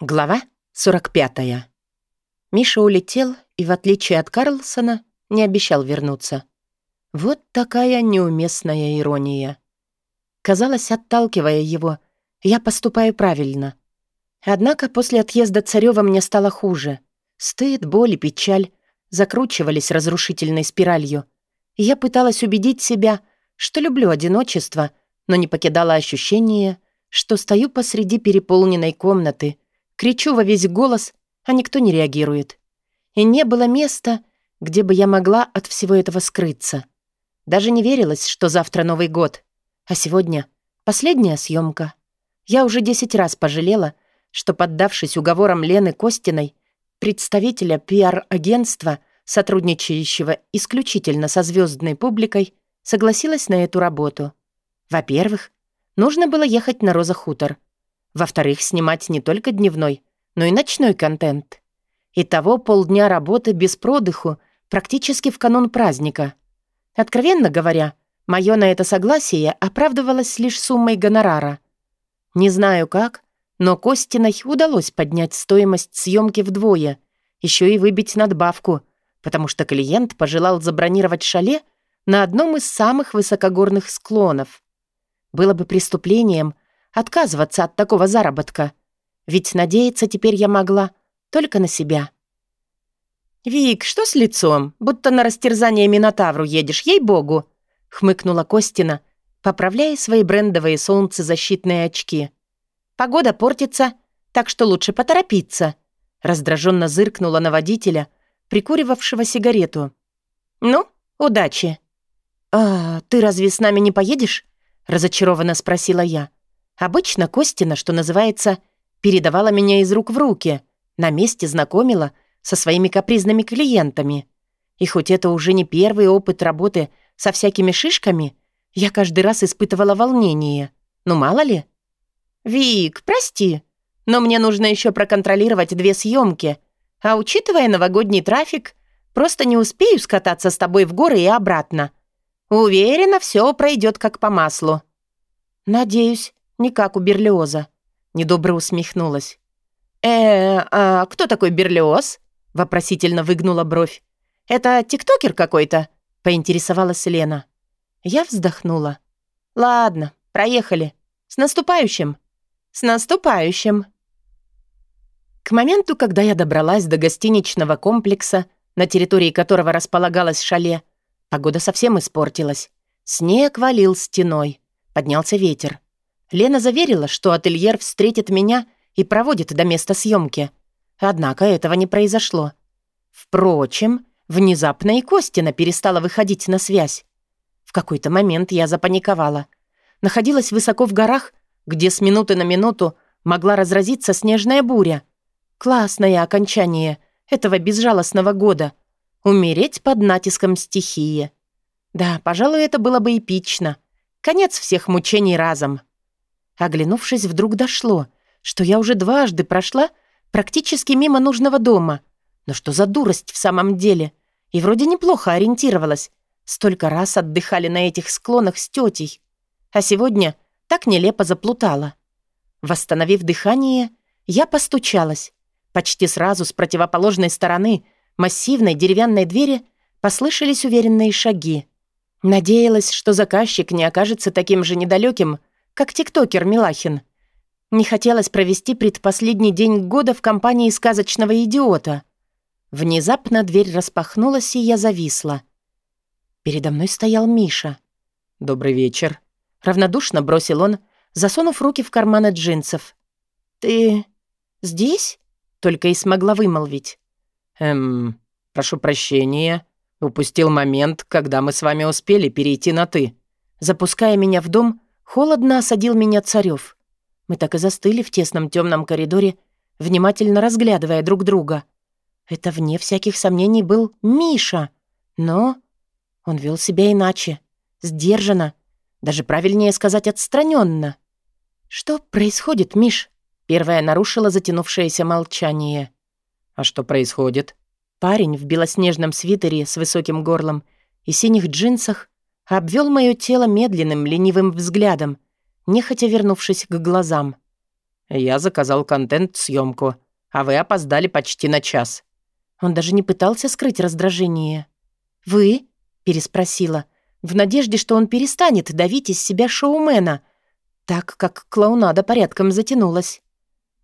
Глава 45. Миша улетел и, в отличие от Карлсона, не обещал вернуться. Вот такая неуместная ирония. Казалось, отталкивая его, я поступаю правильно. Однако после отъезда Царёва мне стало хуже. Стыд, боль и печаль закручивались разрушительной спиралью. Я пыталась убедить себя, что люблю одиночество, но не покидала ощущение, что стою посреди переполненной комнаты — Кричу во весь голос, а никто не реагирует. И не было места, где бы я могла от всего этого скрыться. Даже не верилось, что завтра Новый год. А сегодня последняя съемка. Я уже десять раз пожалела, что, поддавшись уговорам Лены Костиной, представителя пиар-агентства, сотрудничающего исключительно со звездной публикой, согласилась на эту работу. Во-первых, нужно было ехать на Роза Хутор — во-вторых, снимать не только дневной, но и ночной контент. Итого полдня работы без продыху, практически в канун праздника. Откровенно говоря, мое на это согласие оправдывалось лишь суммой гонорара. Не знаю как, но Костиной удалось поднять стоимость съемки вдвое, еще и выбить надбавку, потому что клиент пожелал забронировать шале на одном из самых высокогорных склонов. Было бы преступлением — отказываться от такого заработка. Ведь надеяться теперь я могла только на себя. «Вик, что с лицом? Будто на растерзание Минотавру едешь, ей-богу!» — хмыкнула Костина, поправляя свои брендовые солнцезащитные очки. «Погода портится, так что лучше поторопиться», — раздраженно зыркнула на водителя, прикуривавшего сигарету. «Ну, удачи». «А ты разве с нами не поедешь?» — разочарованно спросила я. Обычно Костина, что называется, передавала меня из рук в руки, на месте знакомила со своими капризными клиентами. И хоть это уже не первый опыт работы со всякими шишками, я каждый раз испытывала волнение. Ну, мало ли. «Вик, прости, но мне нужно еще проконтролировать две съемки, а учитывая новогодний трафик, просто не успею скататься с тобой в горы и обратно. Уверена, все пройдет как по маслу». «Надеюсь, не как у Берлиоза. Недобро усмехнулась. «Э, а кто такой Берлиоз?» Вопросительно выгнула бровь. «Это тиктокер какой-то?» Поинтересовалась Лена. Я вздохнула. «Ладно, проехали. С наступающим!» «С наступающим!» К моменту, когда я добралась до гостиничного комплекса, на территории которого располагалось шале, погода совсем испортилась. Снег валил стеной. Поднялся ветер. Лена заверила, что ательер встретит меня и проводит до места съемки. Однако этого не произошло. Впрочем, внезапно и Костина перестала выходить на связь. В какой-то момент я запаниковала. Находилась высоко в горах, где с минуты на минуту могла разразиться снежная буря. Классное окончание этого безжалостного года. Умереть под натиском стихии. Да, пожалуй, это было бы эпично. Конец всех мучений разом. Оглянувшись, вдруг дошло, что я уже дважды прошла практически мимо нужного дома. Но что за дурость в самом деле? И вроде неплохо ориентировалась. Столько раз отдыхали на этих склонах с тетей. А сегодня так нелепо заплутала. Восстановив дыхание, я постучалась. Почти сразу с противоположной стороны массивной деревянной двери послышались уверенные шаги. Надеялась, что заказчик не окажется таким же недалеким, как тиктокер Милахин. Не хотелось провести предпоследний день года в компании сказочного идиота. Внезапно дверь распахнулась, и я зависла. Передо мной стоял Миша. «Добрый вечер», — равнодушно бросил он, засунув руки в карманы джинсов. «Ты здесь?» — только и смогла вымолвить. «Эм, прошу прощения. Упустил момент, когда мы с вами успели перейти на «ты». Запуская меня в дом, Холодно осадил меня Царёв. Мы так и застыли в тесном темном коридоре, внимательно разглядывая друг друга. Это, вне всяких сомнений, был Миша. Но он вел себя иначе, сдержанно, даже правильнее сказать отстраненно. «Что происходит, Миш?» Первая нарушила затянувшееся молчание. «А что происходит?» Парень в белоснежном свитере с высоким горлом и синих джинсах обвел мое тело медленным, ленивым взглядом, нехотя вернувшись к глазам. Я заказал контент-съемку, а вы опоздали почти на час». Он даже не пытался скрыть раздражение. «Вы?» — переспросила, в надежде, что он перестанет давить из себя шоумена, так как клоунада порядком затянулась.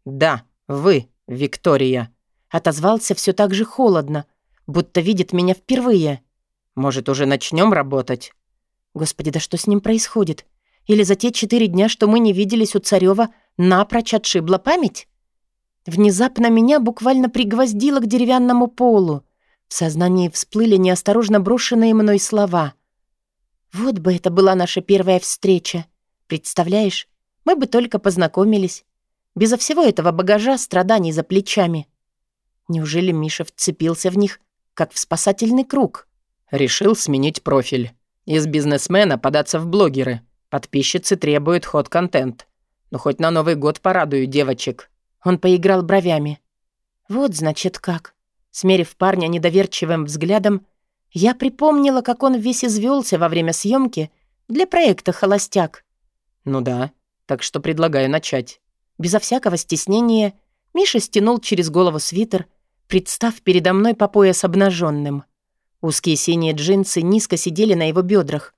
«Да, вы, Виктория», — отозвался все так же холодно, будто видит меня впервые. «Может, уже начнем работать?» Господи, да что с ним происходит? Или за те четыре дня, что мы не виделись у Царева, напрочь отшибла память? Внезапно меня буквально пригвоздило к деревянному полу. В сознании всплыли неосторожно брошенные мной слова. Вот бы это была наша первая встреча. Представляешь, мы бы только познакомились. Безо всего этого багажа страданий за плечами. Неужели Миша вцепился в них, как в спасательный круг? Решил сменить профиль. Из бизнесмена податься в блогеры. Подписчицы требуют ход-контент. Ну, хоть на Новый год порадую девочек. Он поиграл бровями. Вот, значит, как. Смерив парня недоверчивым взглядом, я припомнила, как он весь извелся во время съемки для проекта «Холостяк». Ну да, так что предлагаю начать. Безо всякого стеснения Миша стянул через голову свитер, представ передо мной по пояс обнаженным. Узкие синие джинсы низко сидели на его бедрах.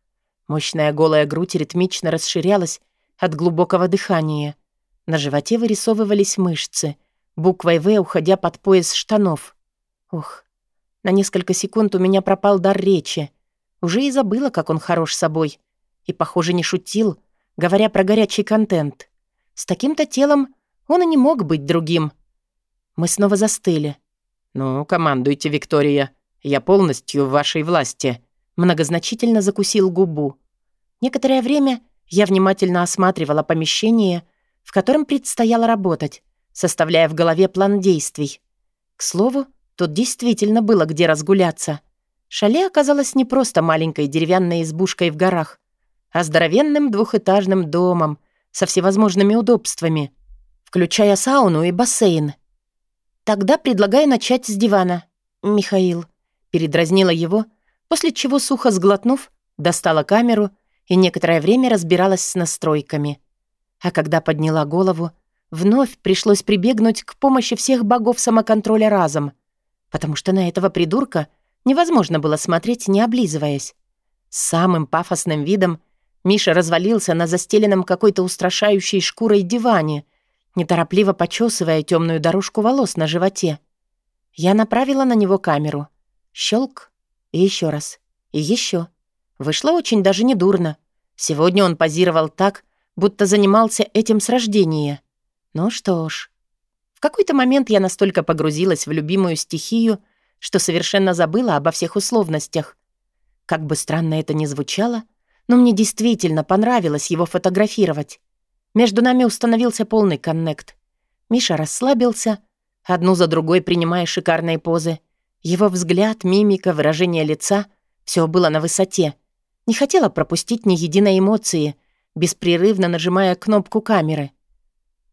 Мощная голая грудь ритмично расширялась от глубокого дыхания. На животе вырисовывались мышцы, буквой «В» уходя под пояс штанов. Ух, на несколько секунд у меня пропал дар речи. Уже и забыла, как он хорош собой. И, похоже, не шутил, говоря про горячий контент. С таким-то телом он и не мог быть другим. Мы снова застыли. «Ну, командуйте, Виктория», я полностью в вашей власти», многозначительно закусил губу. Некоторое время я внимательно осматривала помещение, в котором предстояло работать, составляя в голове план действий. К слову, тут действительно было где разгуляться. Шале оказалось не просто маленькой деревянной избушкой в горах, а здоровенным двухэтажным домом со всевозможными удобствами, включая сауну и бассейн. «Тогда предлагаю начать с дивана, Михаил», передразнила его, после чего, сухо сглотнув, достала камеру и некоторое время разбиралась с настройками. А когда подняла голову, вновь пришлось прибегнуть к помощи всех богов самоконтроля разом, потому что на этого придурка невозможно было смотреть, не облизываясь. С самым пафосным видом Миша развалился на застеленном какой-то устрашающей шкурой диване, неторопливо почесывая темную дорожку волос на животе. Я направила на него камеру — Щелк. И еще раз. И еще. Вышло очень даже недурно. Сегодня он позировал так, будто занимался этим с рождения. Ну что ж. В какой-то момент я настолько погрузилась в любимую стихию, что совершенно забыла обо всех условностях. Как бы странно это ни звучало, но мне действительно понравилось его фотографировать. Между нами установился полный коннект. Миша расслабился, одну за другой принимая шикарные позы. Его взгляд, мимика, выражение лица — все было на высоте. Не хотела пропустить ни единой эмоции, беспрерывно нажимая кнопку камеры.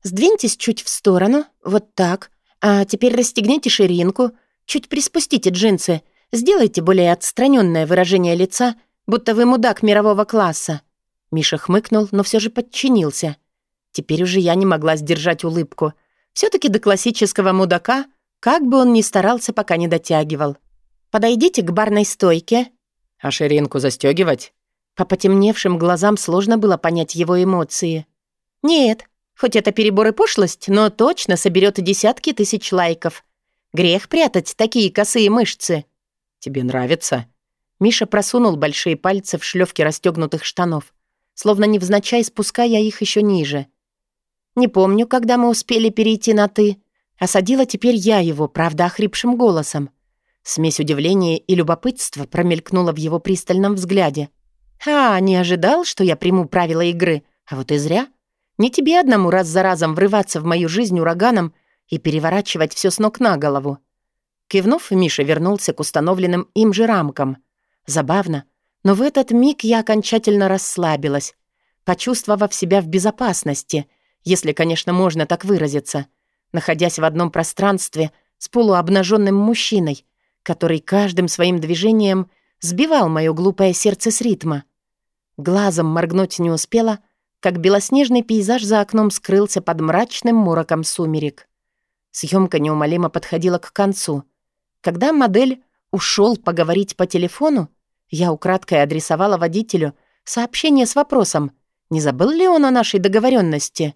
«Сдвиньтесь чуть в сторону, вот так. А теперь расстегните ширинку, чуть приспустите джинсы, сделайте более отстраненное выражение лица, будто вы мудак мирового класса». Миша хмыкнул, но все же подчинился. Теперь уже я не могла сдержать улыбку. все таки до классического мудака как бы он ни старался, пока не дотягивал. «Подойдите к барной стойке». «А ширинку застегивать? По потемневшим глазам сложно было понять его эмоции. «Нет, хоть это перебор и пошлость, но точно соберет десятки тысяч лайков. Грех прятать такие косые мышцы». «Тебе нравится?» Миша просунул большие пальцы в шлёвки расстёгнутых штанов, словно невзначай спуская их еще ниже. «Не помню, когда мы успели перейти на «ты», Осадила теперь я его, правда, охрипшим голосом. Смесь удивления и любопытства промелькнула в его пристальном взгляде. «А, не ожидал, что я приму правила игры? А вот и зря. Не тебе одному раз за разом врываться в мою жизнь ураганом и переворачивать все с ног на голову». Кивнув, Миша вернулся к установленным им же рамкам. Забавно, но в этот миг я окончательно расслабилась, почувствовав себя в безопасности, если, конечно, можно так выразиться — находясь в одном пространстве с полуобнаженным мужчиной, который каждым своим движением сбивал мое глупое сердце с ритма. Глазом моргнуть не успела, как белоснежный пейзаж за окном скрылся под мрачным мороком сумерек. Съемка неумолимо подходила к концу. Когда модель ушел поговорить по телефону, я украдкой адресовала водителю сообщение с вопросом, не забыл ли он о нашей договоренности.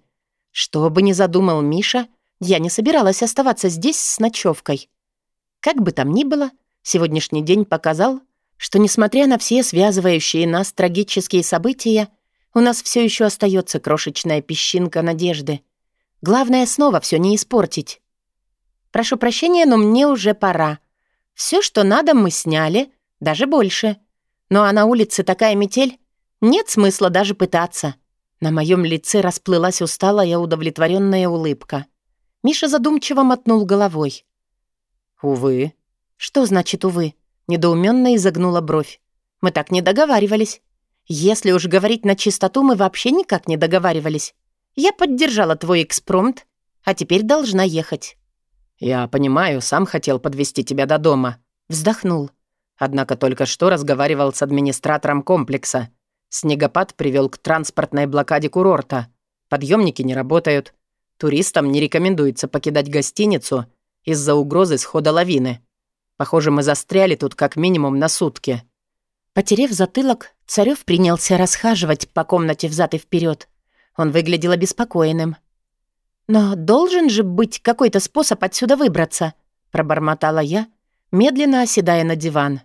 Что бы ни задумал Миша, я не собиралась оставаться здесь с ночевкой. Как бы там ни было, сегодняшний день показал, что, несмотря на все связывающие нас трагические события, у нас все еще остается крошечная песчинка надежды. Главное снова все не испортить. Прошу прощения, но мне уже пора. Все, что надо, мы сняли, даже больше. Ну а на улице такая метель, нет смысла даже пытаться. На моем лице расплылась усталая удовлетворенная улыбка. Миша задумчиво мотнул головой. «Увы». «Что значит «увы»?» Недоуменно изогнула бровь. «Мы так не договаривались. Если уж говорить на чистоту, мы вообще никак не договаривались. Я поддержала твой экспромт, а теперь должна ехать». «Я понимаю, сам хотел подвести тебя до дома», — вздохнул. Однако только что разговаривал с администратором комплекса. Снегопад привел к транспортной блокаде курорта. Подъемники не работают. Туристам не рекомендуется покидать гостиницу из-за угрозы схода лавины. Похоже, мы застряли тут как минимум на сутки. Потерев затылок, Царёв принялся расхаживать по комнате взад и вперед. Он выглядел обеспокоенным. «Но должен же быть какой-то способ отсюда выбраться», — пробормотала я, медленно оседая на диван.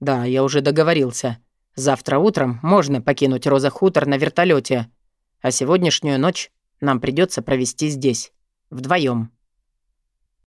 «Да, я уже договорился. Завтра утром можно покинуть Роза Хутор на вертолете, а сегодняшнюю ночь нам придется провести здесь, вдвоем.